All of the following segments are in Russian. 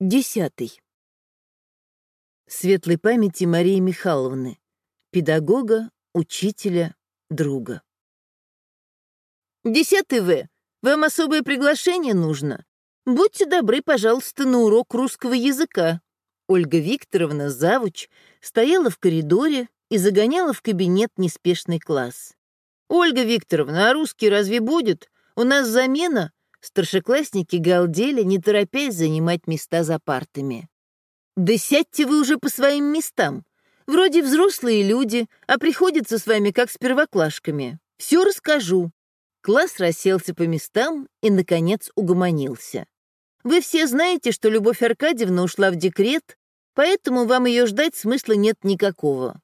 Десятый. Светлой памяти Марии Михайловны, педагога, учителя, друга. Десятый В. Вам особое приглашение нужно? Будьте добры, пожалуйста, на урок русского языка. Ольга Викторовна, завуч, стояла в коридоре и загоняла в кабинет неспешный класс. «Ольга Викторовна, а русский разве будет? У нас замена?» Старшеклассники галдели, не торопясь занимать места за партами. «Да сядьте вы уже по своим местам. Вроде взрослые люди, а приходится с вами как с первоклашками. Все расскажу». Класс расселся по местам и, наконец, угомонился. «Вы все знаете, что Любовь Аркадьевна ушла в декрет, поэтому вам ее ждать смысла нет никакого.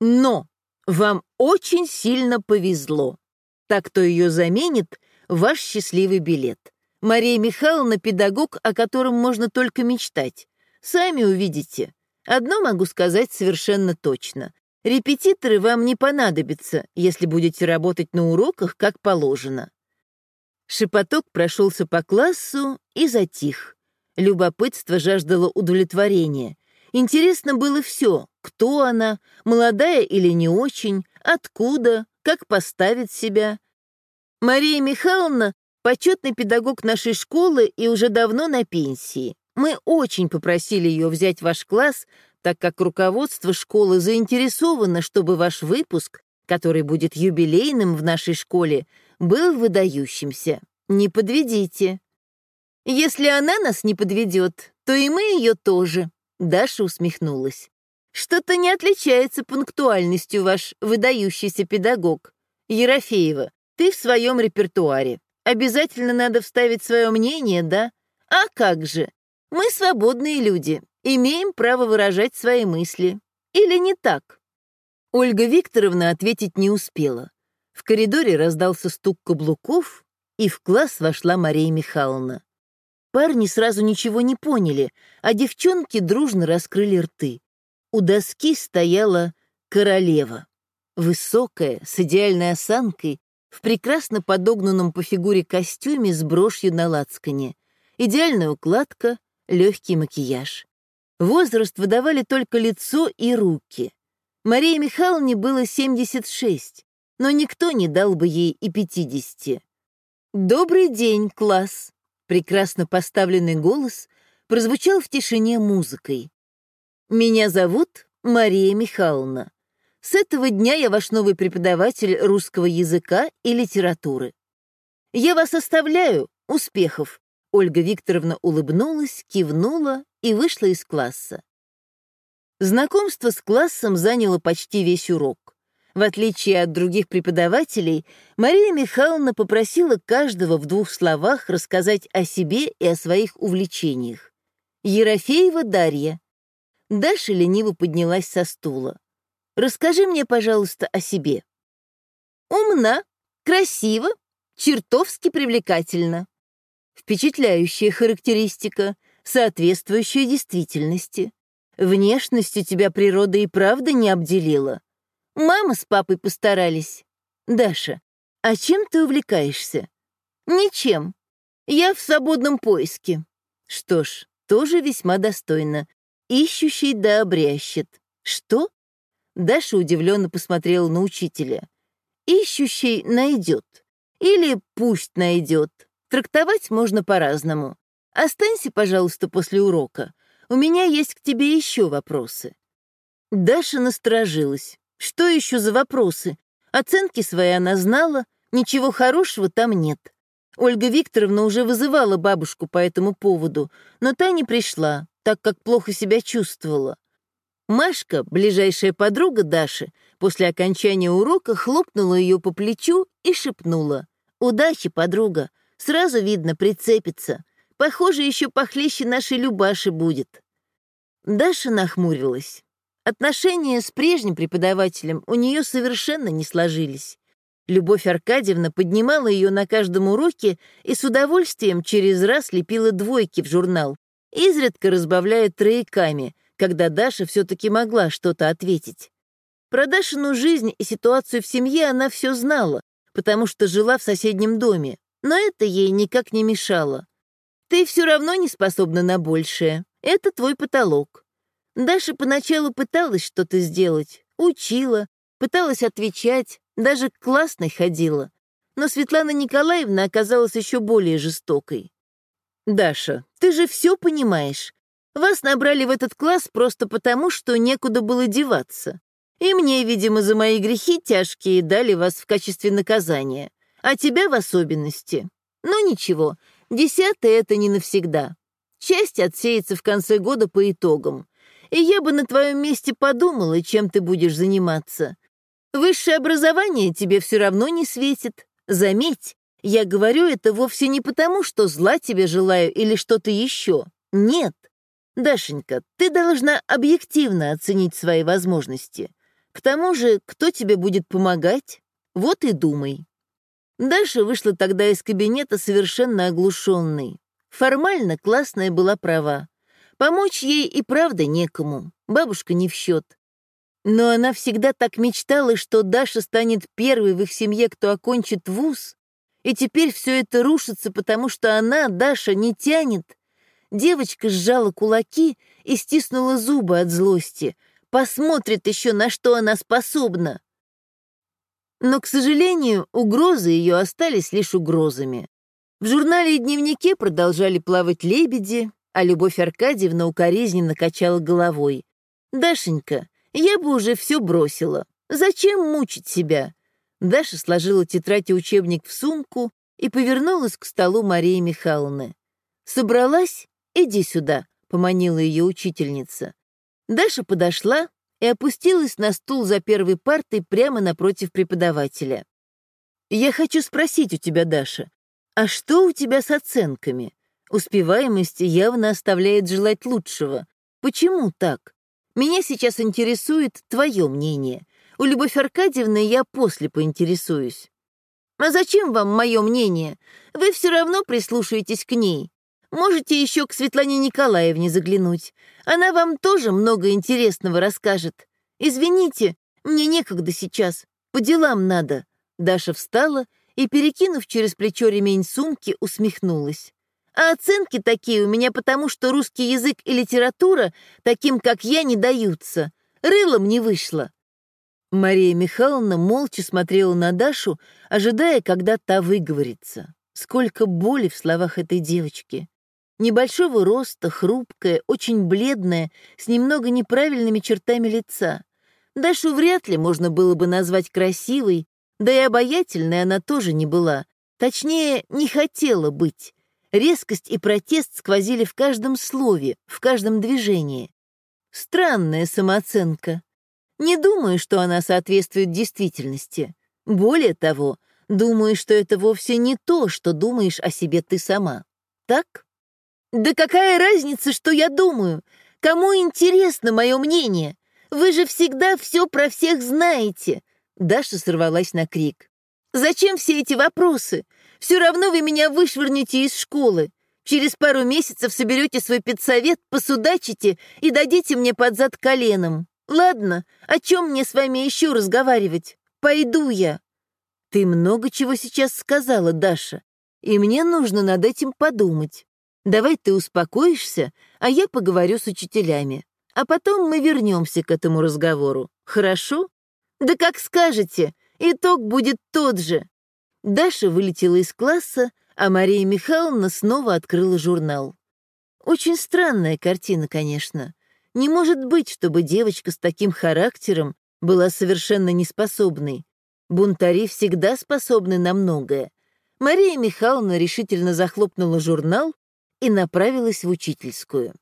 Но вам очень сильно повезло. Так, кто ее заменит — ваш счастливый билет. Мария Михайловна — педагог, о котором можно только мечтать. Сами увидите. Одно могу сказать совершенно точно. Репетиторы вам не понадобятся, если будете работать на уроках, как положено. Шепоток прошелся по классу и затих. Любопытство жаждало удовлетворения. Интересно было все, кто она, молодая или не очень, откуда, как поставить себя — Мария Михайловна — почетный педагог нашей школы и уже давно на пенсии. Мы очень попросили ее взять ваш класс, так как руководство школы заинтересовано, чтобы ваш выпуск, который будет юбилейным в нашей школе, был выдающимся. Не подведите. Если она нас не подведет, то и мы ее тоже. Даша усмехнулась. Что-то не отличается пунктуальностью ваш выдающийся педагог. Ерофеева, ты в своем репертуаре. Обязательно надо вставить свое мнение, да? А как же? Мы свободные люди, имеем право выражать свои мысли. Или не так? Ольга Викторовна ответить не успела. В коридоре раздался стук каблуков, и в класс вошла Мария Михайловна. Парни сразу ничего не поняли, а девчонки дружно раскрыли рты. У доски стояла королева. Высокая, с идеальной осанкой, в прекрасно подогнанном по фигуре костюме с брошью на лацкане, идеальная укладка, легкий макияж. Возраст выдавали только лицо и руки. Марии Михайловне было 76, но никто не дал бы ей и 50. «Добрый день, класс!» Прекрасно поставленный голос прозвучал в тишине музыкой. «Меня зовут Мария Михайловна. С этого дня я ваш новый преподаватель русского языка и литературы. Я вас оставляю. Успехов!» Ольга Викторовна улыбнулась, кивнула и вышла из класса. Знакомство с классом заняло почти весь урок. В отличие от других преподавателей, Мария Михайловна попросила каждого в двух словах рассказать о себе и о своих увлечениях. Ерофеева Дарья. Даша лениво поднялась со стула. Расскажи мне, пожалуйста, о себе. Умна, красива, чертовски привлекательна. Впечатляющая характеристика, соответствующая действительности. Внешностью тебя природа и правда не обделила. Мама с папой постарались. Даша, а чем ты увлекаешься? Ничем. Я в свободном поиске. Что ж, тоже весьма достойно. Ищущий да обрящет. Что? Даша удивленно посмотрела на учителя. «Ищущий найдет. Или пусть найдет. Трактовать можно по-разному. Останься, пожалуйста, после урока. У меня есть к тебе еще вопросы». Даша насторожилась. Что еще за вопросы? Оценки свои она знала, ничего хорошего там нет. Ольга Викторовна уже вызывала бабушку по этому поводу, но та не пришла, так как плохо себя чувствовала. Машка, ближайшая подруга Даши, после окончания урока хлопнула ее по плечу и шепнула. «Удачи, подруга! Сразу видно, прицепится. Похоже, еще похлеще нашей Любаши будет». Даша нахмурилась. Отношения с прежним преподавателем у нее совершенно не сложились. Любовь Аркадьевна поднимала ее на каждом уроке и с удовольствием через раз лепила двойки в журнал, изредка разбавляя трояками, когда Даша все-таки могла что-то ответить. Про Дашину жизнь и ситуацию в семье она все знала, потому что жила в соседнем доме, но это ей никак не мешало. Ты все равно не способна на большее. Это твой потолок. Даша поначалу пыталась что-то сделать, учила, пыталась отвечать, даже к классной ходила. Но Светлана Николаевна оказалась еще более жестокой. «Даша, ты же все понимаешь. Вас набрали в этот класс просто потому, что некуда было деваться. И мне, видимо, за мои грехи тяжкие дали вас в качестве наказания. А тебя в особенности. Но ничего, десятое — это не навсегда. Часть отсеется в конце года по итогам. И я бы на твоем месте подумала, чем ты будешь заниматься. Высшее образование тебе все равно не светит. Заметь, я говорю это вовсе не потому, что зла тебе желаю или что-то еще. Нет. Дашенька, ты должна объективно оценить свои возможности. К тому же, кто тебе будет помогать? Вот и думай. Даша вышла тогда из кабинета совершенно оглушенной. Формально классная была права. Помочь ей и правда некому, бабушка не в счет. Но она всегда так мечтала, что Даша станет первой в их семье, кто окончит вуз, и теперь все это рушится, потому что она, Даша, не тянет, Девочка сжала кулаки и стиснула зубы от злости. Посмотрит еще, на что она способна. Но, к сожалению, угрозы ее остались лишь угрозами. В журнале и дневнике продолжали плавать лебеди, а Любовь Аркадьевна укоризненно качала головой. «Дашенька, я бы уже все бросила. Зачем мучить себя?» Даша сложила тетрадь и учебник в сумку и повернулась к столу Марии Михайловны. «Собралась?» «Иди сюда», — поманила ее учительница. Даша подошла и опустилась на стул за первой партой прямо напротив преподавателя. «Я хочу спросить у тебя, Даша, а что у тебя с оценками? Успеваемость явно оставляет желать лучшего. Почему так? Меня сейчас интересует твое мнение. У Любовь Аркадьевны я после поинтересуюсь». «А зачем вам мое мнение? Вы все равно прислушаетесь к ней. Можете еще к Светлане Николаевне заглянуть. Она вам тоже много интересного расскажет. Извините, мне некогда сейчас. По делам надо». Даша встала и, перекинув через плечо ремень сумки, усмехнулась. «А оценки такие у меня потому, что русский язык и литература таким, как я, не даются. Рылом не вышло». Мария Михайловна молча смотрела на Дашу, ожидая, когда та выговорится. Сколько боли в словах этой девочки. Небольшого роста, хрупкая, очень бледная, с немного неправильными чертами лица. Дашу вряд ли можно было бы назвать красивой, да и обаятельной она тоже не была. Точнее, не хотела быть. Резкость и протест сквозили в каждом слове, в каждом движении. Странная самооценка. Не думаю, что она соответствует действительности. Более того, думаю, что это вовсе не то, что думаешь о себе ты сама. Так? «Да какая разница, что я думаю? Кому интересно мое мнение? Вы же всегда все про всех знаете!» Даша сорвалась на крик. «Зачем все эти вопросы? Все равно вы меня вышвырнете из школы. Через пару месяцев соберете свой педсовет, посудачите и дадите мне под зад коленом. Ладно, о чем мне с вами еще разговаривать? Пойду я». «Ты много чего сейчас сказала, Даша, и мне нужно над этим подумать. Давай ты успокоишься, а я поговорю с учителями. А потом мы вернемся к этому разговору. Хорошо? Да как скажете, итог будет тот же. Даша вылетела из класса, а Мария Михайловна снова открыла журнал. Очень странная картина, конечно. Не может быть, чтобы девочка с таким характером была совершенно неспособной. Бунтари всегда способны на многое. Мария Михайловна решительно захлопнула журнал и направилась в учительскую.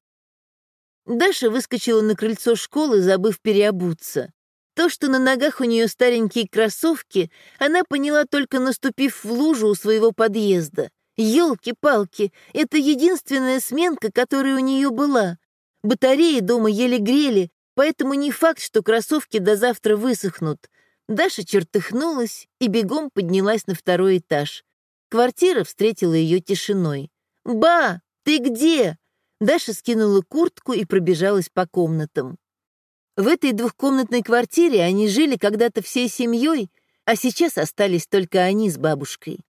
Даша выскочила на крыльцо школы, забыв переобуться. То, что на ногах у нее старенькие кроссовки, она поняла только наступив в лужу у своего подъезда. Ёлки-палки, это единственная сменка, которая у нее была. Батареи дома еле грели, поэтому не факт, что кроссовки до завтра высохнут. Даша чертыхнулась и бегом поднялась на второй этаж. Квартира встретила ее тишиной. «Ба!» «Ты где?» Даша скинула куртку и пробежалась по комнатам. В этой двухкомнатной квартире они жили когда-то всей семьей, а сейчас остались только они с бабушкой.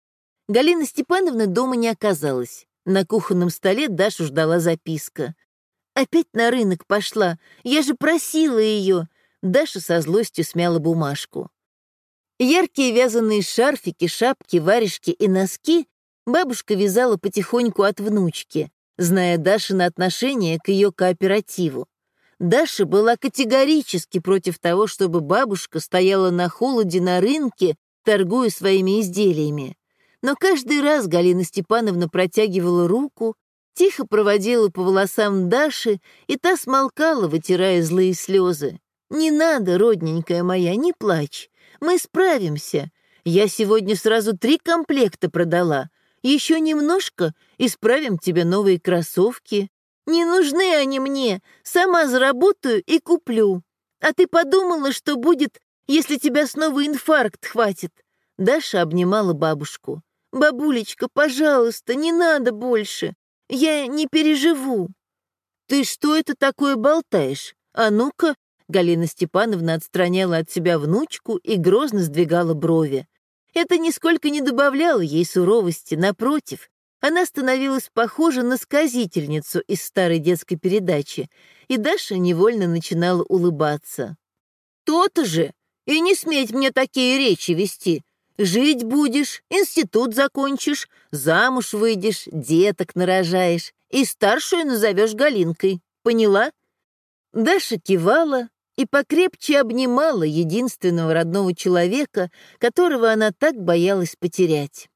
Галина Степановна дома не оказалась. На кухонном столе Дашу ждала записка. «Опять на рынок пошла. Я же просила ее!» Даша со злостью смяла бумажку. Яркие вязаные шарфики, шапки, варежки и носки бабушка вязала потихоньку от внучки, зная Дашина отношение к ее кооперативу. Даша была категорически против того, чтобы бабушка стояла на холоде на рынке, торгуя своими изделиями. Но каждый раз Галина Степановна протягивала руку, тихо проводила по волосам Даши, и та смолкала, вытирая злые слезы. «Не надо, родненькая моя, не плачь. Мы справимся. Я сегодня сразу три комплекта продала. Еще немножко, исправим тебе новые кроссовки. Не нужны они мне, сама заработаю и куплю. А ты подумала, что будет, если тебя снова инфаркт хватит?» Даша обнимала бабушку. «Бабулечка, пожалуйста, не надо больше. Я не переживу». «Ты что это такое болтаешь? А ну-ка!» Галина Степановна отстраняла от себя внучку и грозно сдвигала брови. Это нисколько не добавляло ей суровости, напротив. Она становилась похожа на сказительницу из старой детской передачи, и Даша невольно начинала улыбаться. «То-то же! И не сметь мне такие речи вести! Жить будешь, институт закончишь, замуж выйдешь, деток нарожаешь и старшую назовешь Галинкой. Поняла?» Даша кивала и покрепче обнимала единственного родного человека, которого она так боялась потерять.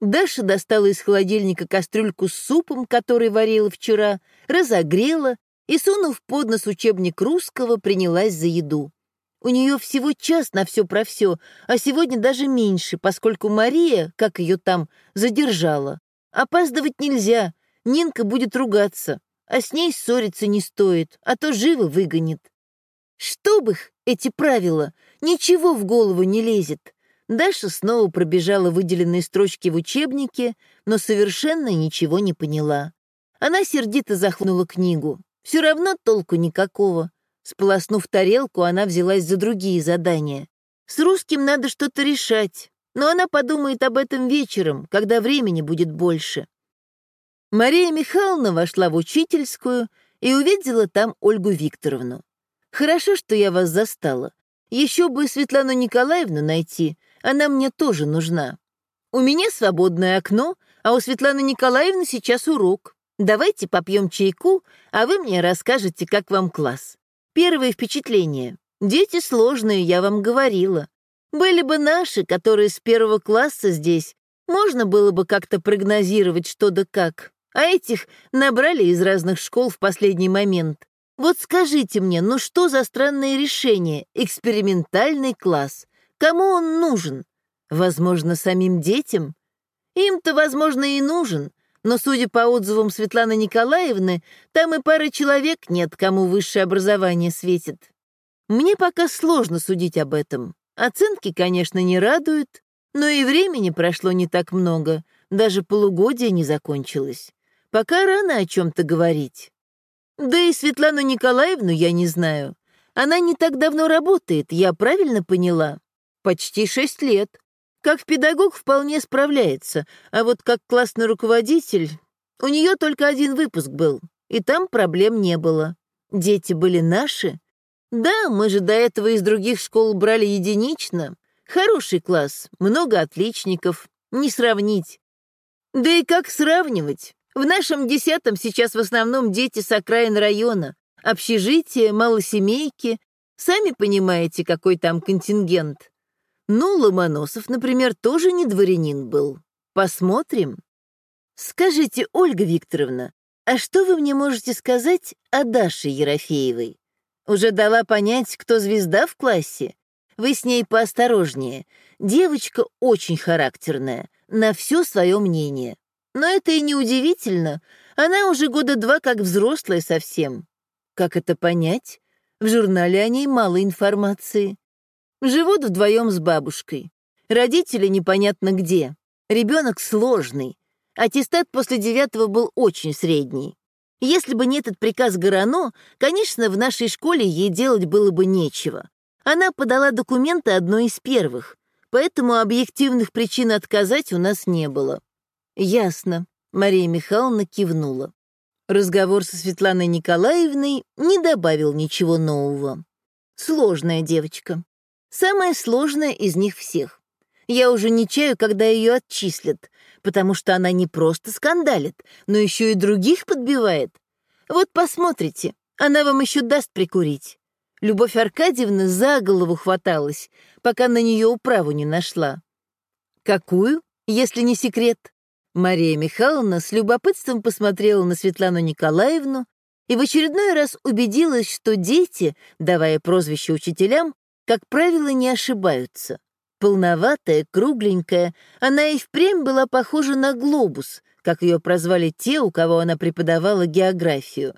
Даша достала из холодильника кастрюльку с супом, который варила вчера, разогрела и, сунув под нос учебник русского, принялась за еду. У нее всего час на все про все, а сегодня даже меньше, поскольку Мария, как ее там, задержала. Опаздывать нельзя, Нинка будет ругаться, а с ней ссориться не стоит, а то живо выгонит. Чтоб их, эти правила, ничего в голову не лезет. Даша снова пробежала выделенные строчки в учебнике, но совершенно ничего не поняла. Она сердито захлопнула книгу. Все равно толку никакого. Сполоснув тарелку, она взялась за другие задания. С русским надо что-то решать, но она подумает об этом вечером, когда времени будет больше. Мария Михайловна вошла в учительскую и увидела там Ольгу Викторовну. «Хорошо, что я вас застала. Еще бы Светлану Николаевну найти, она мне тоже нужна. У меня свободное окно, а у Светланы Николаевны сейчас урок. Давайте попьем чайку, а вы мне расскажете, как вам класс. Первое впечатление. Дети сложные, я вам говорила. Были бы наши, которые с первого класса здесь, можно было бы как-то прогнозировать что да как. А этих набрали из разных школ в последний момент. Вот скажите мне, ну что за странное решение? Экспериментальный класс. Кому он нужен? Возможно, самим детям? Им-то, возможно, и нужен, но, судя по отзывам Светланы Николаевны, там и пары человек нет, кому высшее образование светит. Мне пока сложно судить об этом. Оценки, конечно, не радуют, но и времени прошло не так много, даже полугодие не закончилось. Пока рано о чем-то говорить. Да и Светлану Николаевну я не знаю. Она не так давно работает, я правильно поняла? Почти шесть лет. Как педагог вполне справляется, а вот как классный руководитель... У нее только один выпуск был, и там проблем не было. Дети были наши. Да, мы же до этого из других школ брали единично. Хороший класс, много отличников, не сравнить. Да и как сравнивать? В нашем десятом сейчас в основном дети с окраин района, общежития, малосемейки. Сами понимаете, какой там контингент. Ну, Ломоносов, например, тоже не дворянин был. Посмотрим. Скажите, Ольга Викторовна, а что вы мне можете сказать о Даше Ерофеевой? Уже дала понять, кто звезда в классе? Вы с ней поосторожнее. Девочка очень характерная, на все свое мнение. Но это и не удивительно. Она уже года два как взрослая совсем. Как это понять? В журнале о ней мало информации. Живут вдвоем с бабушкой. Родители непонятно где. Ребенок сложный. Аттестат после девятого был очень средний. Если бы не этот приказ Горано, конечно, в нашей школе ей делать было бы нечего. Она подала документы одной из первых, поэтому объективных причин отказать у нас не было. Ясно. Мария Михайловна кивнула. Разговор со Светланой Николаевной не добавил ничего нового. Сложная девочка. Самая сложная из них всех. Я уже не чаю, когда ее отчислят, потому что она не просто скандалит, но еще и других подбивает. Вот посмотрите, она вам еще даст прикурить. Любовь Аркадьевна за голову хваталась, пока на нее управу не нашла. Какую, если не секрет? Мария Михайловна с любопытством посмотрела на Светлану Николаевну и в очередной раз убедилась, что дети, давая прозвище учителям, как правило, не ошибаются. Полноватая, кругленькая, она и впрямь была похожа на глобус, как ее прозвали те, у кого она преподавала географию.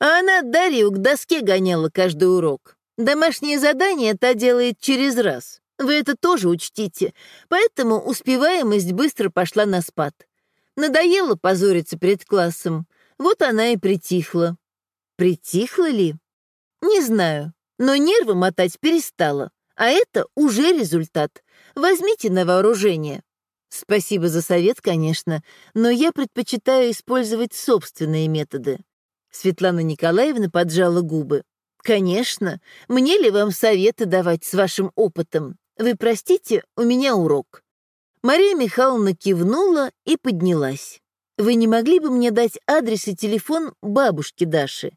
А она Дарью к доске гоняла каждый урок. Домашнее задание та делает через раз. Вы это тоже учтите. Поэтому успеваемость быстро пошла на спад. Надоело позориться перед классом. Вот она и притихла. Притихла ли? Не знаю, но нервы мотать перестала. А это уже результат. Возьмите на вооружение. Спасибо за совет, конечно, но я предпочитаю использовать собственные методы. Светлана Николаевна поджала губы. «Конечно. Мне ли вам советы давать с вашим опытом? Вы простите, у меня урок». Мария Михайловна кивнула и поднялась. «Вы не могли бы мне дать адрес и телефон бабушки Даши?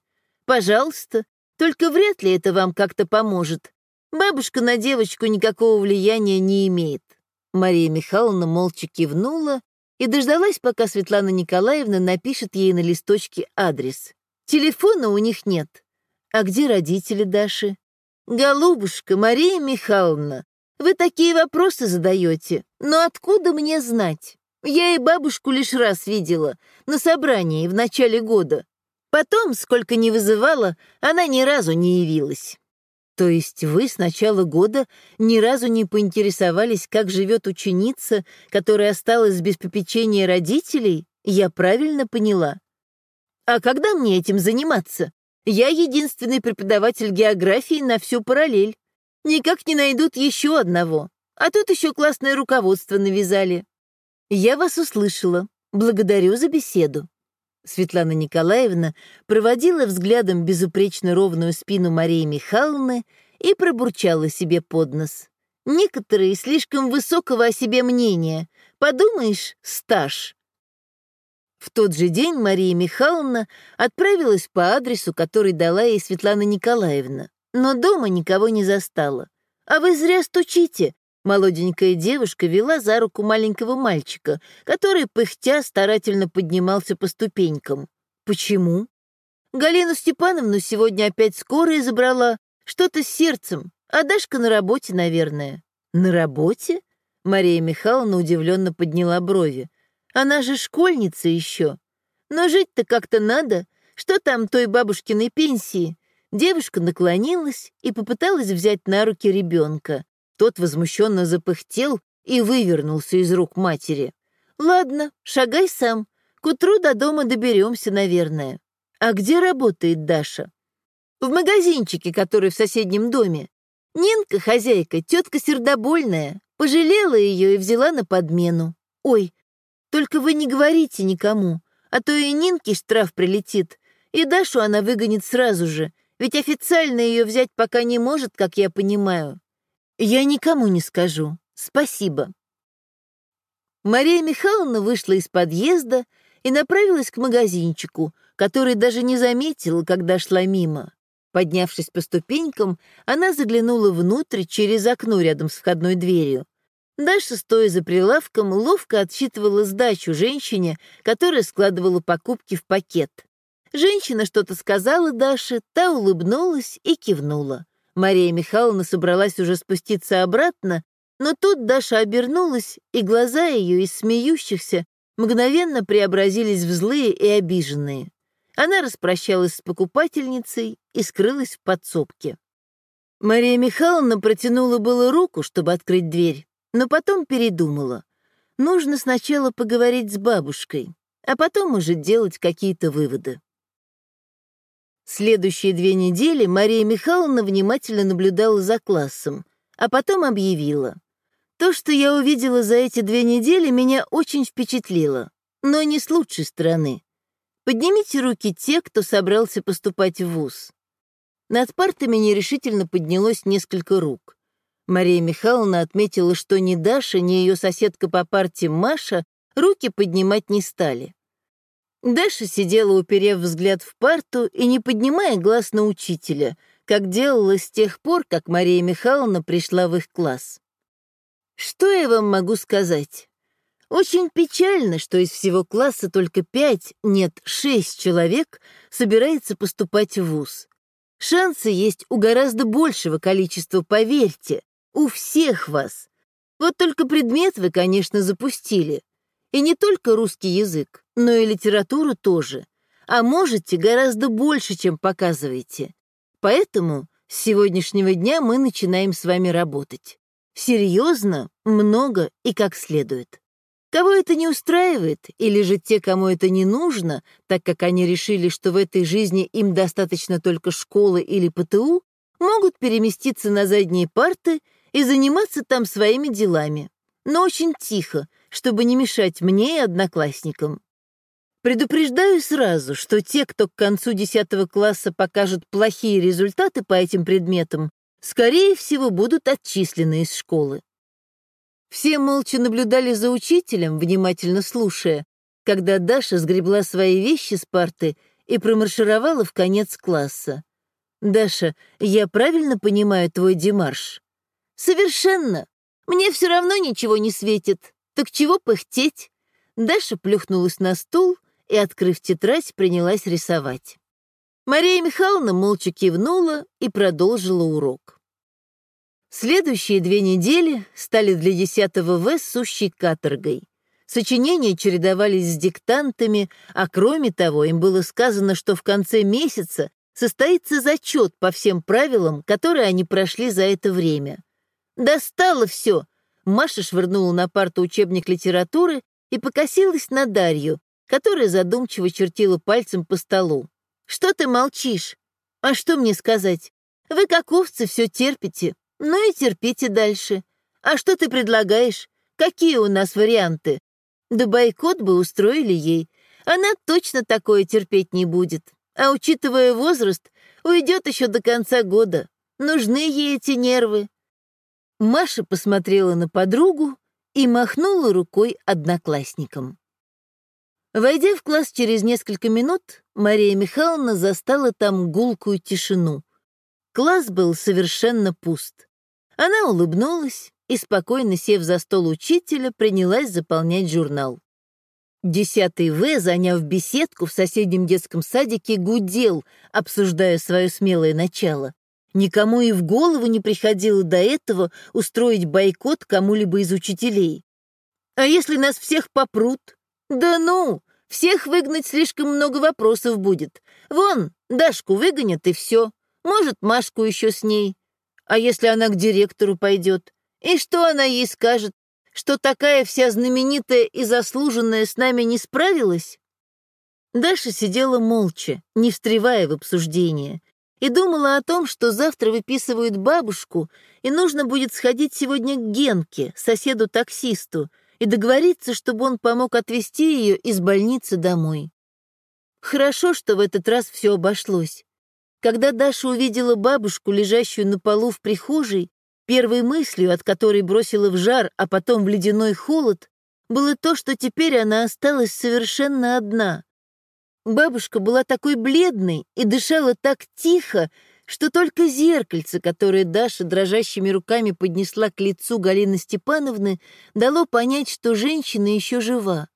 Пожалуйста. Только вряд ли это вам как-то поможет. Бабушка на девочку никакого влияния не имеет». Мария Михайловна молча кивнула и дождалась, пока Светлана Николаевна напишет ей на листочке адрес. Телефона у них нет. А где родители Даши? Голубушка, Мария Михайловна, вы такие вопросы задаете, но откуда мне знать? Я и бабушку лишь раз видела, на собрании в начале года. Потом, сколько не вызывала, она ни разу не явилась. То есть вы с начала года ни разу не поинтересовались, как живет ученица, которая осталась без попечения родителей? Я правильно поняла? А когда мне этим заниматься? Я единственный преподаватель географии на всю параллель. Никак не найдут еще одного. А тут еще классное руководство навязали. Я вас услышала. Благодарю за беседу. Светлана Николаевна проводила взглядом безупречно ровную спину Марии Михайловны и пробурчала себе под нос. Некоторые слишком высокого о себе мнения. Подумаешь, стаж. В тот же день Мария Михайловна отправилась по адресу, который дала ей Светлана Николаевна, но дома никого не застала. «А вы зря стучите!» Молоденькая девушка вела за руку маленького мальчика, который, пыхтя, старательно поднимался по ступенькам. «Почему?» «Галину Степановну сегодня опять скорая забрала. Что-то с сердцем. А Дашка на работе, наверное». «На работе?» Мария Михайловна удивленно подняла брови. Она же школьница еще. Но жить-то как-то надо. Что там той бабушкиной пенсии? Девушка наклонилась и попыталась взять на руки ребенка. Тот возмущенно запыхтел и вывернулся из рук матери. «Ладно, шагай сам. К утру до дома доберемся, наверное. А где работает Даша?» «В магазинчике, который в соседнем доме. Нинка, хозяйка, тетка сердобольная, пожалела ее и взяла на подмену. Ой, только вы не говорите никому, а то и Нинке штраф прилетит, и Дашу она выгонит сразу же, ведь официально ее взять пока не может, как я понимаю. Я никому не скажу. Спасибо. Мария Михайловна вышла из подъезда и направилась к магазинчику, который даже не заметила, когда шла мимо. Поднявшись по ступенькам, она заглянула внутрь через окно рядом с входной дверью. Даша, стоя за прилавком, ловко отсчитывала сдачу женщине, которая складывала покупки в пакет. Женщина что-то сказала Даше, та улыбнулась и кивнула. Мария Михайловна собралась уже спуститься обратно, но тут Даша обернулась, и глаза ее из смеющихся мгновенно преобразились в злые и обиженные. Она распрощалась с покупательницей и скрылась в подсобке. Мария Михайловна протянула было руку, чтобы открыть дверь, но потом передумала. Нужно сначала поговорить с бабушкой, а потом уже делать какие-то выводы. Следующие две недели Мария Михайловна внимательно наблюдала за классом, а потом объявила. То, что я увидела за эти две недели, меня очень впечатлило. но не с лучшей стороны. Поднимите руки те, кто собрался поступать в ВУЗ. Над партами нерешительно поднялось несколько рук. Мария Михайловна отметила, что ни Даша, ни ее соседка по партии Маша руки поднимать не стали. Даша сидела, уперев взгляд в парту и не поднимая глаз на учителя, как делала с тех пор, как Мария Михайловна пришла в их класс. Что я вам могу сказать? Очень печально, что из всего класса только пять, нет, шесть человек собирается поступать в ВУЗ. Шансы есть у гораздо большего количества, поверьте, у всех вас. Вот только предмет вы, конечно, запустили. И не только русский язык, но и литературу тоже. А можете гораздо больше, чем показываете. Поэтому с сегодняшнего дня мы начинаем с вами работать. Серьезно, много и как следует. Кого это не устраивает, или же те, кому это не нужно, так как они решили, что в этой жизни им достаточно только школы или ПТУ, могут переместиться на задние парты и заниматься там своими делами. Но очень тихо, чтобы не мешать мне и одноклассникам. Предупреждаю сразу, что те, кто к концу 10 класса покажут плохие результаты по этим предметам, скорее всего, будут отчислены из школы. Все молча наблюдали за учителем, внимательно слушая, когда Даша сгребла свои вещи с парты и промаршировала в конец класса. «Даша, я правильно понимаю твой демарш?» «Совершенно. Мне все равно ничего не светит. Так чего пыхтеть?» Даша плюхнулась на стул и, открыв тетрадь, принялась рисовать. Мария Михайловна молча кивнула и продолжила урок. Следующие две недели стали для 10 В сущей каторгой. Сочинения чередовались с диктантами, а кроме того, им было сказано, что в конце месяца состоится зачет по всем правилам, которые они прошли за это время. «Достало все!» Маша швырнула на парту учебник литературы и покосилась на Дарью, которая задумчиво чертила пальцем по столу. «Что ты молчишь? А что мне сказать? Вы, как овцы, все терпите, ну и терпите дальше. А что ты предлагаешь? Какие у нас варианты? Да бойкот бы устроили ей. Она точно такое терпеть не будет. А учитывая возраст, уйдет еще до конца года. Нужны ей эти нервы. Маша посмотрела на подругу и махнула рукой одноклассникам. Войдя в класс через несколько минут, Мария Михайловна застала там гулкую тишину. Класс был совершенно пуст. Она улыбнулась и, спокойно сев за стол учителя, принялась заполнять журнал. Десятый В, заняв беседку в соседнем детском садике, гудел, обсуждая свое смелое начало. Никому и в голову не приходило до этого устроить бойкот кому-либо из учителей. А если нас всех попрут? Да ну, всех выгнать слишком много вопросов будет. Вон, Дашку выгонят и все. Может, Машку еще с ней. А если она к директору пойдет? И что она ей скажет? Что такая вся знаменитая и заслуженная с нами не справилась? Даша сидела молча, не встревая в обсуждение, и думала о том, что завтра выписывают бабушку, и нужно будет сходить сегодня к Генке, соседу-таксисту, и договориться, чтобы он помог отвезти ее из больницы домой. Хорошо, что в этот раз все обошлось. Когда Даша увидела бабушку, лежащую на полу в прихожей, первой мыслью, от которой бросила в жар, а потом в ледяной холод, было то, что теперь она осталась совершенно одна. Бабушка была такой бледной и дышала так тихо, что только зеркальце, которое Даша дрожащими руками поднесла к лицу Галины Степановны, дало понять, что женщина еще жива.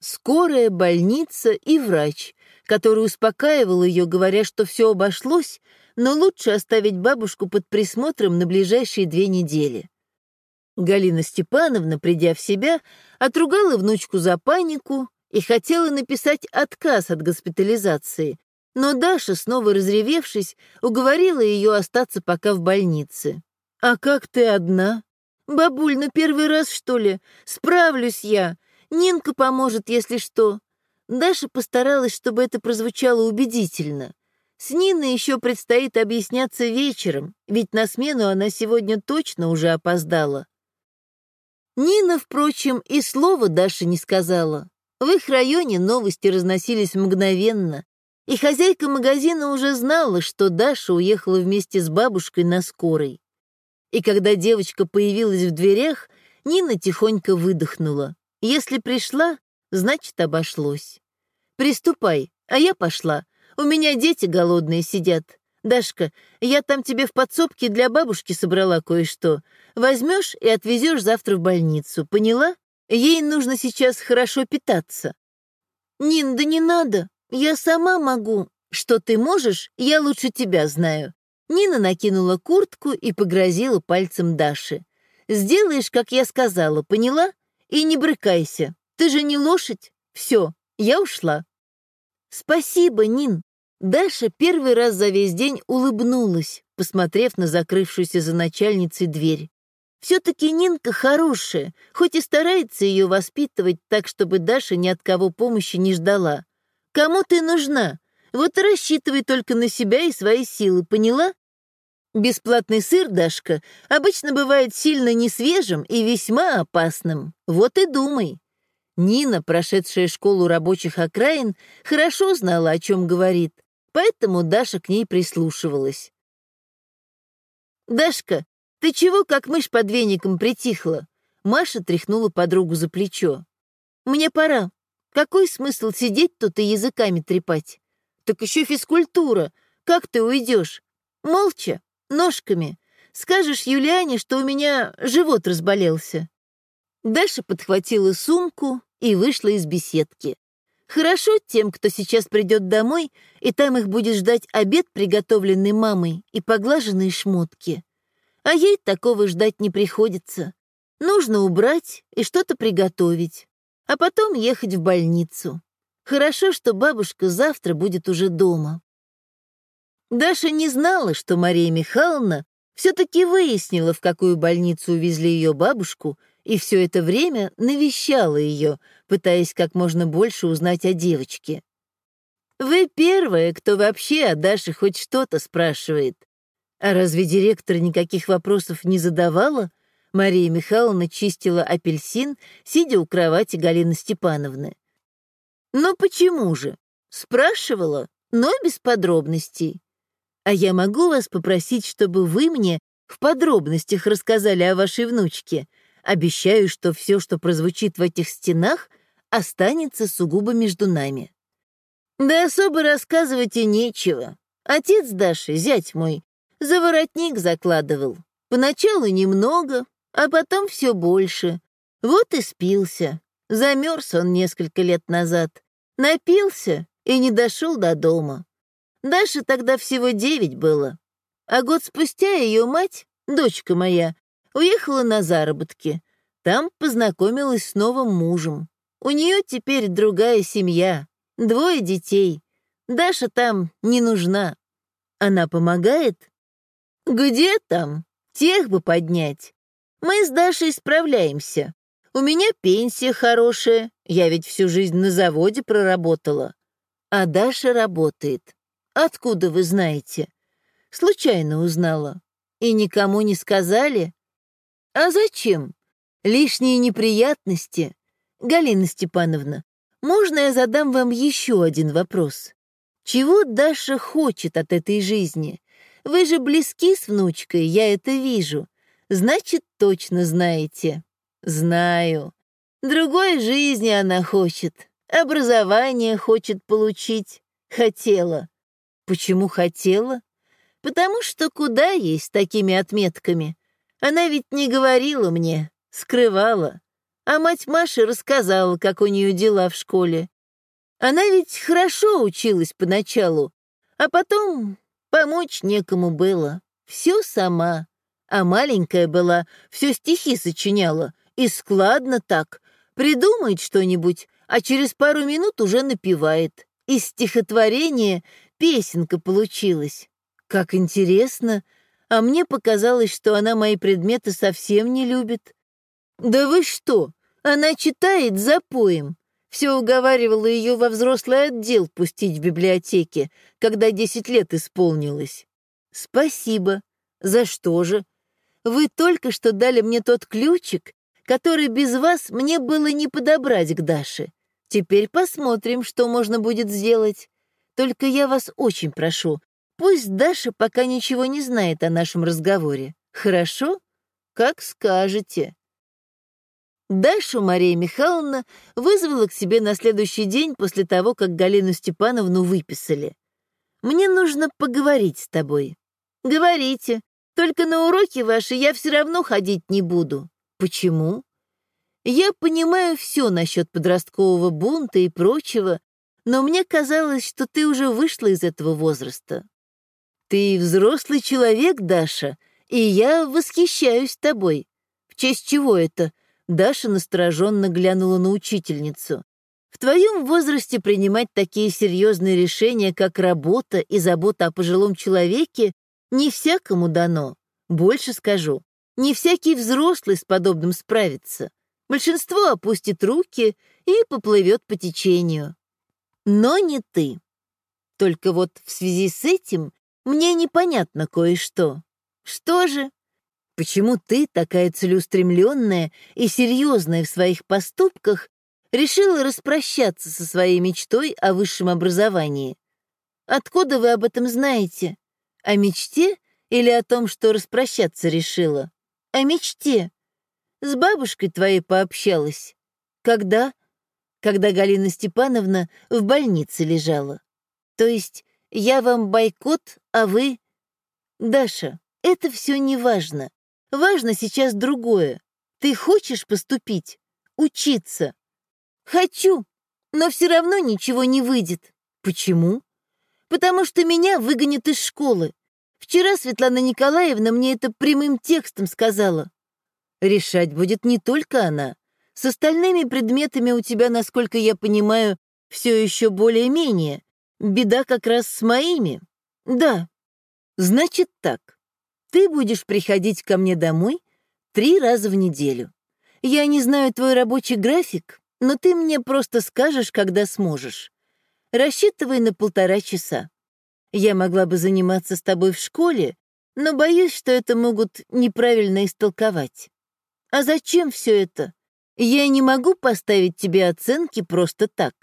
Скорая, больница и врач, который успокаивал ее, говоря, что все обошлось, но лучше оставить бабушку под присмотром на ближайшие две недели. Галина Степановна, придя в себя, отругала внучку за панику и хотела написать отказ от госпитализации, но Даша, снова разревевшись, уговорила ее остаться пока в больнице. «А как ты одна?» «Бабуль, на первый раз, что ли? Справлюсь я. Нинка поможет, если что. Даша постаралась, чтобы это прозвучало убедительно. С Ниной еще предстоит объясняться вечером, ведь на смену она сегодня точно уже опоздала. Нина, впрочем, и слова Даше не сказала. В их районе новости разносились мгновенно, и хозяйка магазина уже знала, что Даша уехала вместе с бабушкой на скорой. И когда девочка появилась в дверях, Нина тихонько выдохнула. Если пришла, значит, обошлось. Приступай, а я пошла. У меня дети голодные сидят. Дашка, я там тебе в подсобке для бабушки собрала кое-что. Возьмешь и отвезешь завтра в больницу, поняла? Ей нужно сейчас хорошо питаться. Нин, да не надо. Я сама могу. Что ты можешь, я лучше тебя знаю. Нина накинула куртку и погрозила пальцем Даше. «Сделаешь, как я сказала, поняла? И не брыкайся. Ты же не лошадь. Все, я ушла». «Спасибо, Нин». Даша первый раз за весь день улыбнулась, посмотрев на закрывшуюся за начальницей дверь. Все-таки Нинка хорошая, хоть и старается ее воспитывать так, чтобы Даша ни от кого помощи не ждала. Кому ты нужна? Вот рассчитывай только на себя и свои силы, поняла? Бесплатный сыр, Дашка, обычно бывает сильно несвежим и весьма опасным. Вот и думай. Нина, прошедшая школу рабочих окраин, хорошо знала, о чем говорит, поэтому Даша к ней прислушивалась. «Дашка, ты чего, как мышь под веником, притихла?» Маша тряхнула подругу за плечо. «Мне пора. Какой смысл сидеть тут и языками трепать? Так еще физкультура. Как ты уйдешь? Молча, ножками. Скажешь Юлиане, что у меня живот разболелся». Даша подхватила сумку, и вышла из беседки. Хорошо тем, кто сейчас придет домой, и там их будет ждать обед, приготовленный мамой, и поглаженные шмотки. А ей такого ждать не приходится. Нужно убрать и что-то приготовить, а потом ехать в больницу. Хорошо, что бабушка завтра будет уже дома. Даша не знала, что Мария Михайловна все-таки выяснила, в какую больницу увезли ее бабушку, и все это время навещала ее, пытаясь как можно больше узнать о девочке. «Вы первая, кто вообще о Даше хоть что-то спрашивает. А разве директор никаких вопросов не задавала?» Мария Михайловна чистила апельсин, сидя у кровати Галины Степановны. «Но почему же? Спрашивала, но без подробностей. А я могу вас попросить, чтобы вы мне в подробностях рассказали о вашей внучке. Обещаю, что все, что прозвучит в этих стенах, останется сугубо между нами. Да особо рассказывать и нечего. Отец Даши, зять мой, за воротник закладывал. Поначалу немного, а потом все больше. Вот и спился. Замерз он несколько лет назад. Напился и не дошел до дома. Даше тогда всего девять было. А год спустя ее мать, дочка моя, уехала на заработки. Там познакомилась с новым мужем. У нее теперь другая семья, двое детей. Даша там не нужна. Она помогает? Где там? Тех бы поднять. Мы с Дашей справляемся. У меня пенсия хорошая, я ведь всю жизнь на заводе проработала. А Даша работает. Откуда вы знаете? Случайно узнала. И никому не сказали? А зачем? Лишние неприятности? Галина Степановна, можно я задам вам еще один вопрос? Чего Даша хочет от этой жизни? Вы же близки с внучкой, я это вижу. Значит, точно знаете. Знаю. Другой жизни она хочет. Образование хочет получить. Хотела. Почему хотела? Потому что куда ей с такими отметками? Она ведь не говорила мне, скрывала. А мать Маши рассказала, как у нее дела в школе. Она ведь хорошо училась поначалу, а потом помочь некому было. Все сама. А маленькая была, все стихи сочиняла. И складно так. Придумает что-нибудь, а через пару минут уже напевает. Из стихотворения песенка получилась. Как интересно. А мне показалось, что она мои предметы совсем не любит. Да вы что? Она читает за поем. Все уговаривала ее во взрослый отдел пустить в библиотеке, когда десять лет исполнилось. Спасибо. За что же? Вы только что дали мне тот ключик, который без вас мне было не подобрать к Даше. Теперь посмотрим, что можно будет сделать. Только я вас очень прошу, пусть Даша пока ничего не знает о нашем разговоре. Хорошо? Как скажете. Дашу Мария Михайловна вызвала к себе на следующий день после того, как Галину Степановну выписали. «Мне нужно поговорить с тобой». «Говорите. Только на уроки ваши я все равно ходить не буду». «Почему?» «Я понимаю все насчет подросткового бунта и прочего, но мне казалось, что ты уже вышла из этого возраста. Ты взрослый человек, Даша, и я восхищаюсь тобой. В честь чего это?» Даша настороженно глянула на учительницу. В твоем возрасте принимать такие серьезные решения, как работа и забота о пожилом человеке, не всякому дано. Больше скажу, не всякий взрослый с подобным справится. Большинство опустит руки и поплывет по течению. Но не ты. Только вот в связи с этим мне непонятно кое-что. Что же? Почему ты, такая целеустремленная и серьезная в своих поступках, решила распрощаться со своей мечтой о высшем образовании? Откуда вы об этом знаете? О мечте или о том, что распрощаться решила? О мечте. С бабушкой твоей пообщалась. Когда? Когда Галина Степановна в больнице лежала. То есть я вам бойкот, а вы... Даша, это все не важно. Важно сейчас другое. Ты хочешь поступить? Учиться? Хочу, но все равно ничего не выйдет. Почему? Потому что меня выгонят из школы. Вчера Светлана Николаевна мне это прямым текстом сказала. Решать будет не только она. С остальными предметами у тебя, насколько я понимаю, все еще более-менее. Беда как раз с моими. Да. Значит так. Ты будешь приходить ко мне домой три раза в неделю. Я не знаю твой рабочий график, но ты мне просто скажешь, когда сможешь. Рассчитывай на полтора часа. Я могла бы заниматься с тобой в школе, но боюсь, что это могут неправильно истолковать. А зачем все это? Я не могу поставить тебе оценки просто так.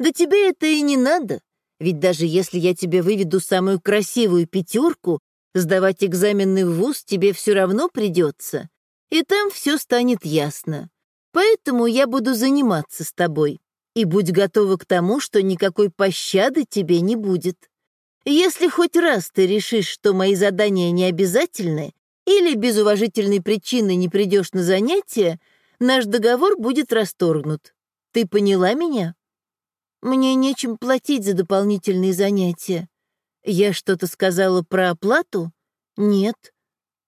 Да тебе это и не надо, ведь даже если я тебе выведу самую красивую пятерку, Сдавать экзамены в ВУЗ тебе все равно придется, и там все станет ясно. Поэтому я буду заниматься с тобой. И будь готова к тому, что никакой пощады тебе не будет. Если хоть раз ты решишь, что мои задания не обязательны, или без уважительной причины не придешь на занятия, наш договор будет расторгнут. Ты поняла меня? Мне нечем платить за дополнительные занятия. Я что-то сказала про оплату? Нет.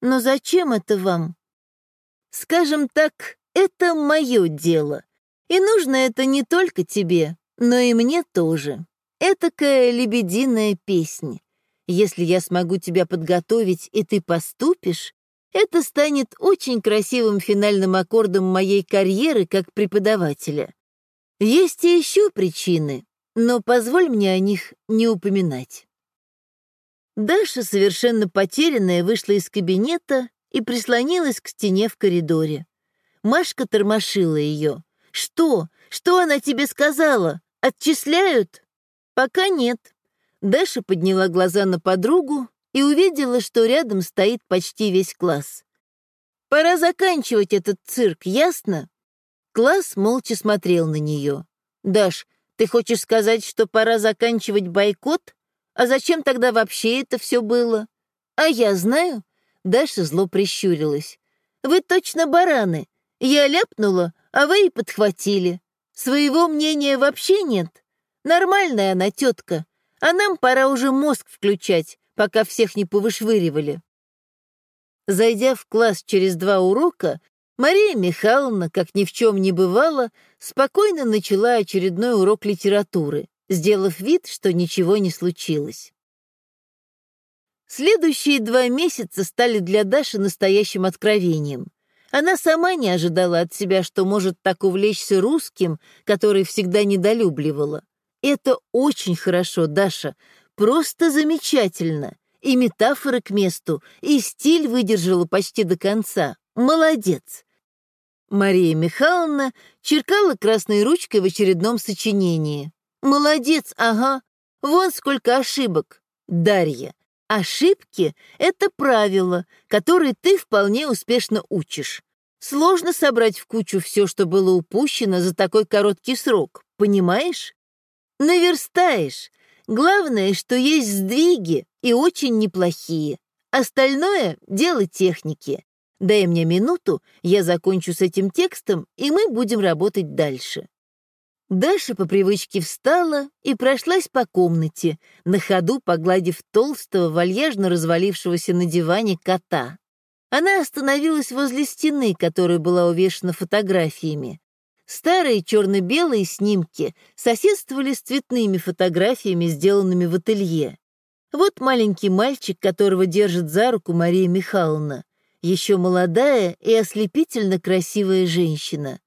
Но зачем это вам? Скажем так, это мое дело. И нужно это не только тебе, но и мне тоже. Этакая лебединая песня. Если я смогу тебя подготовить, и ты поступишь, это станет очень красивым финальным аккордом моей карьеры как преподавателя. Есть и еще причины, но позволь мне о них не упоминать. Даша, совершенно потерянная, вышла из кабинета и прислонилась к стене в коридоре. Машка тормошила ее. «Что? Что она тебе сказала? Отчисляют?» «Пока нет». Даша подняла глаза на подругу и увидела, что рядом стоит почти весь класс. «Пора заканчивать этот цирк, ясно?» Класс молча смотрел на нее. «Даш, ты хочешь сказать, что пора заканчивать бойкот?» А зачем тогда вообще это все было? А я знаю. Даша зло прищурилась. Вы точно бараны. Я ляпнула, а вы и подхватили. Своего мнения вообще нет. Нормальная она тетка. А нам пора уже мозг включать, пока всех не повышвыривали. Зайдя в класс через два урока, Мария Михайловна, как ни в чем не бывало, спокойно начала очередной урок литературы сделав вид, что ничего не случилось. Следующие два месяца стали для Даши настоящим откровением. Она сама не ожидала от себя, что может так увлечься русским, который всегда недолюбливала. Это очень хорошо, Даша, просто замечательно. И метафоры к месту, и стиль выдержала почти до конца. Молодец. Мария Михайловна черкала красной ручкой в очередном сочинении. «Молодец, ага. Вон сколько ошибок. Дарья, ошибки — это правило, которое ты вполне успешно учишь. Сложно собрать в кучу все, что было упущено за такой короткий срок, понимаешь? Наверстаешь. Главное, что есть сдвиги, и очень неплохие. Остальное — дело техники. Дай мне минуту, я закончу с этим текстом, и мы будем работать дальше. Даша по привычке встала и прошлась по комнате, на ходу погладив толстого, вальяжно развалившегося на диване кота. Она остановилась возле стены, которая была увешана фотографиями. Старые черно-белые снимки соседствовали с цветными фотографиями, сделанными в ателье. Вот маленький мальчик, которого держит за руку Мария Михайловна. Еще молодая и ослепительно красивая женщина.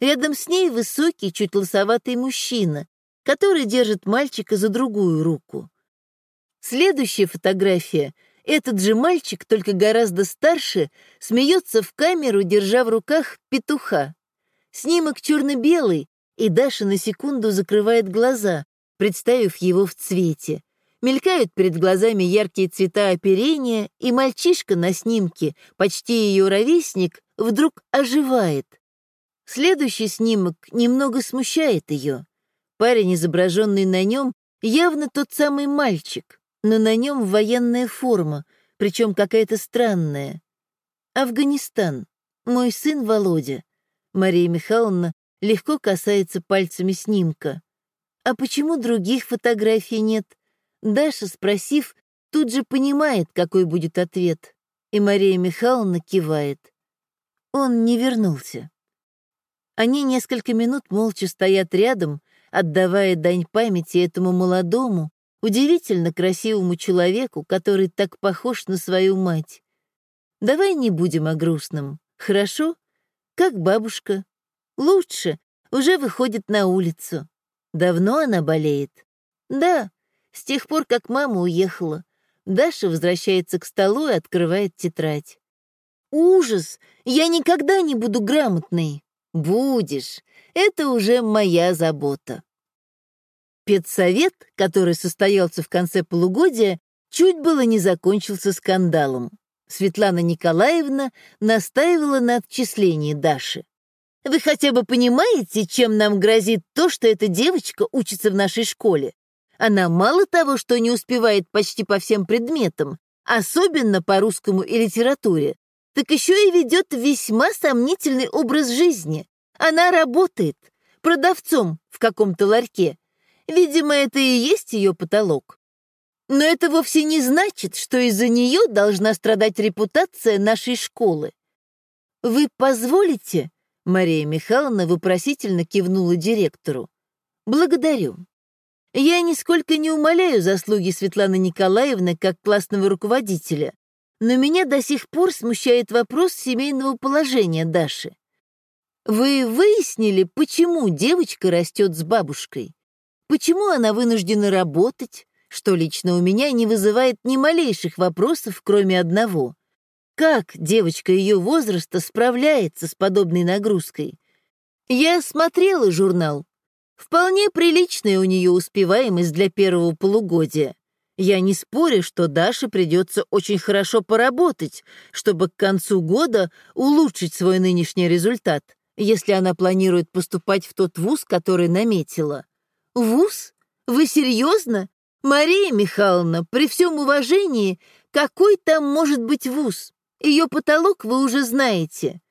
Рядом с ней высокий, чуть лосоватый мужчина, который держит мальчика за другую руку. Следующая фотография — этот же мальчик, только гораздо старше, смеется в камеру, держа в руках петуха. Снимок черно-белый, и Даша на секунду закрывает глаза, представив его в цвете. Мелькают перед глазами яркие цвета оперения, и мальчишка на снимке, почти ее ровесник, вдруг оживает. Следующий снимок немного смущает ее. Парень, изображенный на нем, явно тот самый мальчик но на нем военная форма, причем какая-то странная. Афганистан. Мой сын Володя. Мария Михайловна легко касается пальцами снимка. А почему других фотографий нет? Даша, спросив, тут же понимает, какой будет ответ. И Мария Михайловна кивает. Он не вернулся. Они несколько минут молча стоят рядом, отдавая дань памяти этому молодому, удивительно красивому человеку, который так похож на свою мать. Давай не будем о грустном, хорошо? Как бабушка? Лучше, уже выходит на улицу. Давно она болеет? Да, с тех пор, как мама уехала. Даша возвращается к столу и открывает тетрадь. «Ужас! Я никогда не буду грамотной!» «Будешь. Это уже моя забота». Педсовет, который состоялся в конце полугодия, чуть было не закончился скандалом. Светлана Николаевна настаивала на отчислении Даши. «Вы хотя бы понимаете, чем нам грозит то, что эта девочка учится в нашей школе? Она мало того, что не успевает почти по всем предметам, особенно по русскому и литературе, так еще и ведет весьма сомнительный образ жизни. Она работает продавцом в каком-то ларьке, Видимо, это и есть ее потолок. Но это вовсе не значит, что из-за нее должна страдать репутация нашей школы. Вы позволите? Мария Михайловна вопросительно кивнула директору. Благодарю. Я нисколько не умоляю заслуги Светланы Николаевны как классного руководителя, но меня до сих пор смущает вопрос семейного положения Даши. Вы выяснили, почему девочка растет с бабушкой? Почему она вынуждена работать, что лично у меня не вызывает ни малейших вопросов, кроме одного. Как девочка ее возраста справляется с подобной нагрузкой? Я смотрела журнал. Вполне приличная у нее успеваемость для первого полугодия. Я не спорю, что Даше придется очень хорошо поработать, чтобы к концу года улучшить свой нынешний результат, если она планирует поступать в тот вуз, который наметила. «Вуз? Вы серьезно? Мария Михайловна, при всем уважении, какой там может быть вуз? Ее потолок вы уже знаете».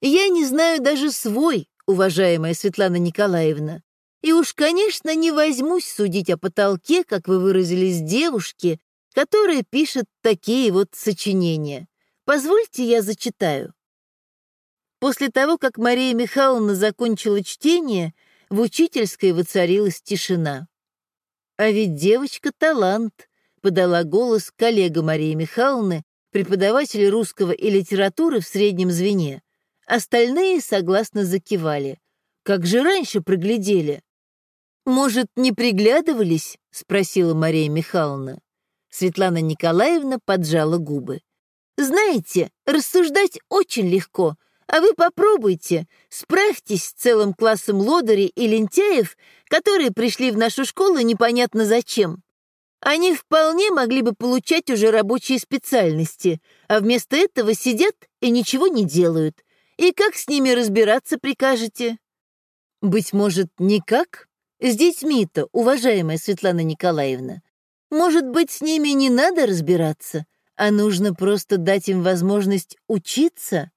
«Я не знаю даже свой, уважаемая Светлана Николаевна. И уж, конечно, не возьмусь судить о потолке, как вы выразились, девушки, которая пишет такие вот сочинения. Позвольте, я зачитаю. После того, как Мария Михайловна закончила чтение, в учительской воцарилась тишина. «А ведь девочка — талант», — подала голос коллега Марии Михайловны, преподаватель русского и литературы в среднем звене. Остальные согласно закивали. Как же раньше проглядели? «Может, не приглядывались?» — спросила Мария Михайловна. Светлана Николаевна поджала губы. «Знаете, рассуждать очень легко, А вы попробуйте, справьтесь с целым классом лодырей и лентяев, которые пришли в нашу школу непонятно зачем. Они вполне могли бы получать уже рабочие специальности, а вместо этого сидят и ничего не делают. И как с ними разбираться прикажете? Быть может, никак? С детьми-то, уважаемая Светлана Николаевна. Может быть, с ними не надо разбираться, а нужно просто дать им возможность учиться?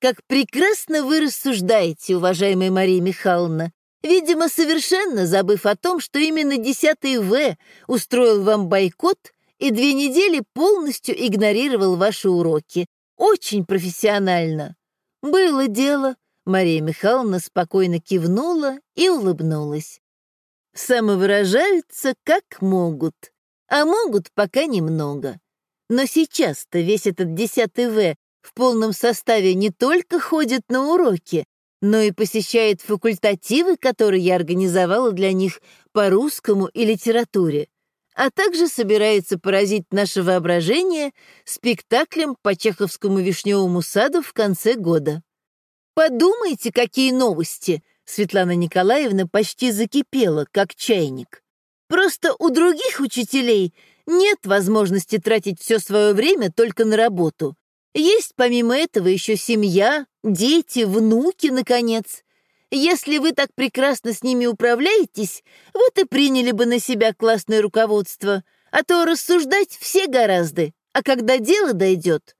Как прекрасно вы рассуждаете, уважаемая Мария Михайловна, видимо, совершенно забыв о том, что именно 10 В устроил вам бойкот и две недели полностью игнорировал ваши уроки. Очень профессионально. Было дело. Мария Михайловна спокойно кивнула и улыбнулась. Самовыражаются как могут, а могут пока немного. Но сейчас-то весь этот 10 В в полном составе не только ходит на уроки, но и посещает факультативы, которые я организовала для них по русскому и литературе, а также собирается поразить наше воображение спектаклем по чеховскому вишневому саду в конце года. Подумайте, какие новости! Светлана Николаевна почти закипела, как чайник. Просто у других учителей нет возможности тратить все свое время только на работу. Есть помимо этого еще семья, дети, внуки, наконец. Если вы так прекрасно с ними управляетесь, вот и приняли бы на себя классное руководство, а то рассуждать все гораздо, а когда дело дойдет...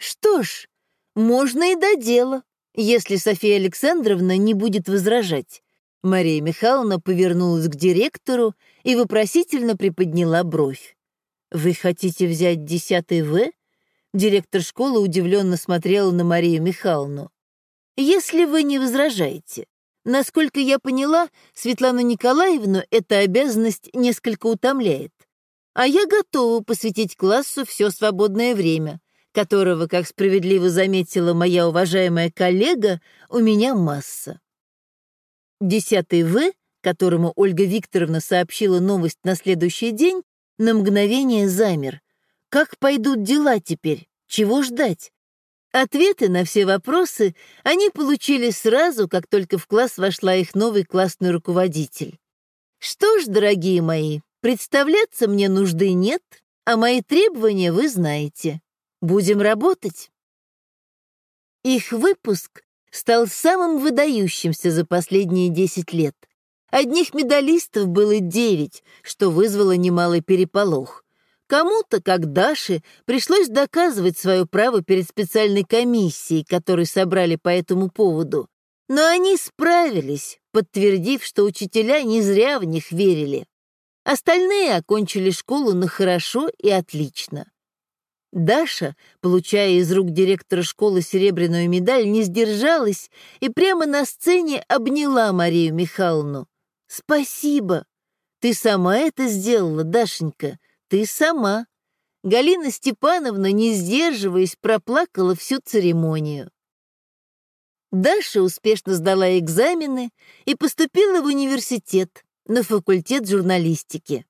Что ж, можно и до дела, если София Александровна не будет возражать. Мария Михайловна повернулась к директору и вопросительно приподняла бровь. «Вы хотите взять десятый В?» Директор школы удивленно смотрела на Марию Михайловну. «Если вы не возражаете, насколько я поняла, Светлану Николаевну эта обязанность несколько утомляет. А я готова посвятить классу все свободное время, которого, как справедливо заметила моя уважаемая коллега, у меня масса. Десятый В, которому Ольга Викторовна сообщила новость на следующий день, на мгновение замер, как пойдут дела теперь? Чего ждать? Ответы на все вопросы они получили сразу, как только в класс вошла их новый классный руководитель. Что ж, дорогие мои, представляться мне нужды нет, а мои требования вы знаете. Будем работать. Их выпуск стал самым выдающимся за последние 10 лет. Одних медалистов было девять, что вызвало немалый переполох. Кому-то, как Даше, пришлось доказывать свое право перед специальной комиссией, которую собрали по этому поводу. Но они справились, подтвердив, что учителя не зря в них верили. Остальные окончили школу на хорошо и отлично. Даша, получая из рук директора школы серебряную медаль, не сдержалась и прямо на сцене обняла Марию Михайловну. «Спасибо! Ты сама это сделала, Дашенька. Ты сама. Галина Степановна, не сдерживаясь, проплакала всю церемонию. Даша успешно сдала экзамены и поступила в университет на факультет журналистики.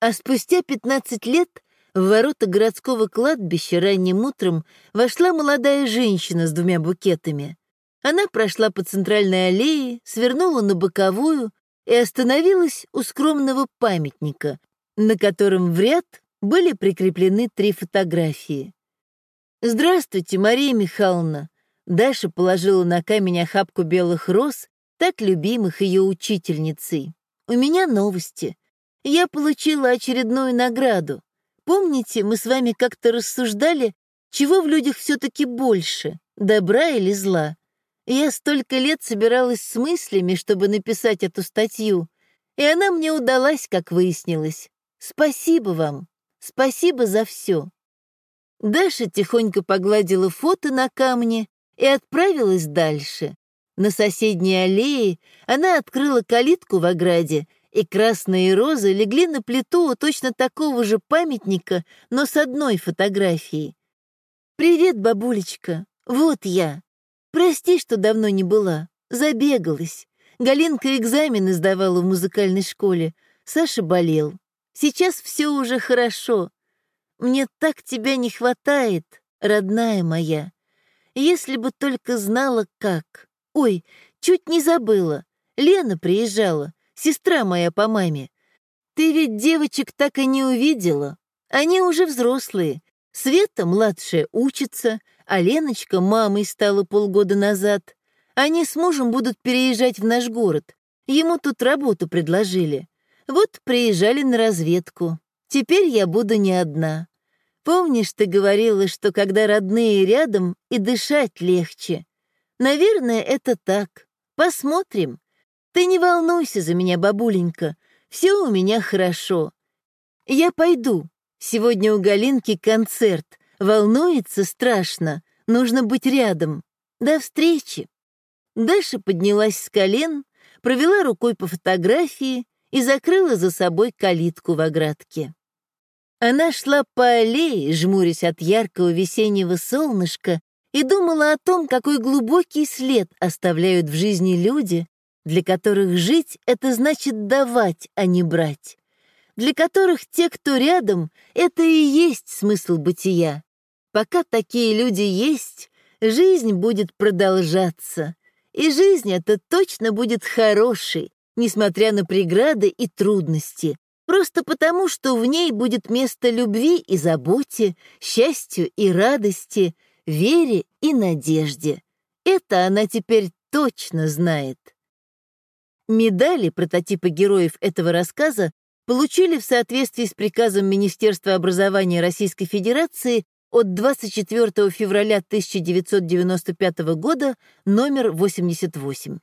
А спустя 15 лет в ворота городского кладбища ранним утром вошла молодая женщина с двумя букетами. Она прошла по центральной аллее, свернула на боковую и остановилась у скромного памятника, на котором в ряд были прикреплены три фотографии. «Здравствуйте, Мария Михайловна!» Даша положила на камень охапку белых роз, так любимых ее учительницей. «У меня новости. Я получила очередную награду. Помните, мы с вами как-то рассуждали, чего в людях все-таки больше, добра или зла? Я столько лет собиралась с мыслями, чтобы написать эту статью, и она мне удалась, как выяснилось. Спасибо вам. Спасибо за все. Даша тихонько погладила фото на камне и отправилась дальше. На соседней аллее она открыла калитку в ограде, и красные розы легли на плиту у точно такого же памятника, но с одной фотографией. «Привет, бабулечка, вот я. Прости, что давно не была, забегалась. Галинка экзамены сдавала в музыкальной школе, Саша болел. Сейчас все уже хорошо. Мне так тебя не хватает, родная моя. Если бы только знала, как. Ой, чуть не забыла. Лена приезжала, сестра моя по маме. Ты ведь девочек так и не увидела. Они уже взрослые. Света, младшая, учится, а Леночка мамой стала полгода назад. Они с мужем будут переезжать в наш город. Ему тут работу предложили. Вот приезжали на разведку. Теперь я буду не одна. Помнишь, ты говорила, что когда родные рядом, и дышать легче? Наверное, это так. Посмотрим. Ты не волнуйся за меня, бабуленька. Все у меня хорошо. Я пойду. Сегодня у Галинки концерт. Волнуется страшно. Нужно быть рядом. До встречи. Даша поднялась с колен, провела рукой по фотографии и закрыла за собой калитку в оградке. Она шла по аллее, жмурясь от яркого весеннего солнышка, и думала о том, какой глубокий след оставляют в жизни люди, для которых жить — это значит давать, а не брать, для которых те, кто рядом, это и есть смысл бытия. Пока такие люди есть, жизнь будет продолжаться, и жизнь эта точно будет хорошей, несмотря на преграды и трудности, Просто потому, что в ней будет место любви и заботе, счастью и радости, вере и надежде. Это она теперь точно знает. Медали, прототипы героев этого рассказа, получили в соответствии с приказом Министерства образования Российской Федерации от 24 февраля 1995 года номер 88.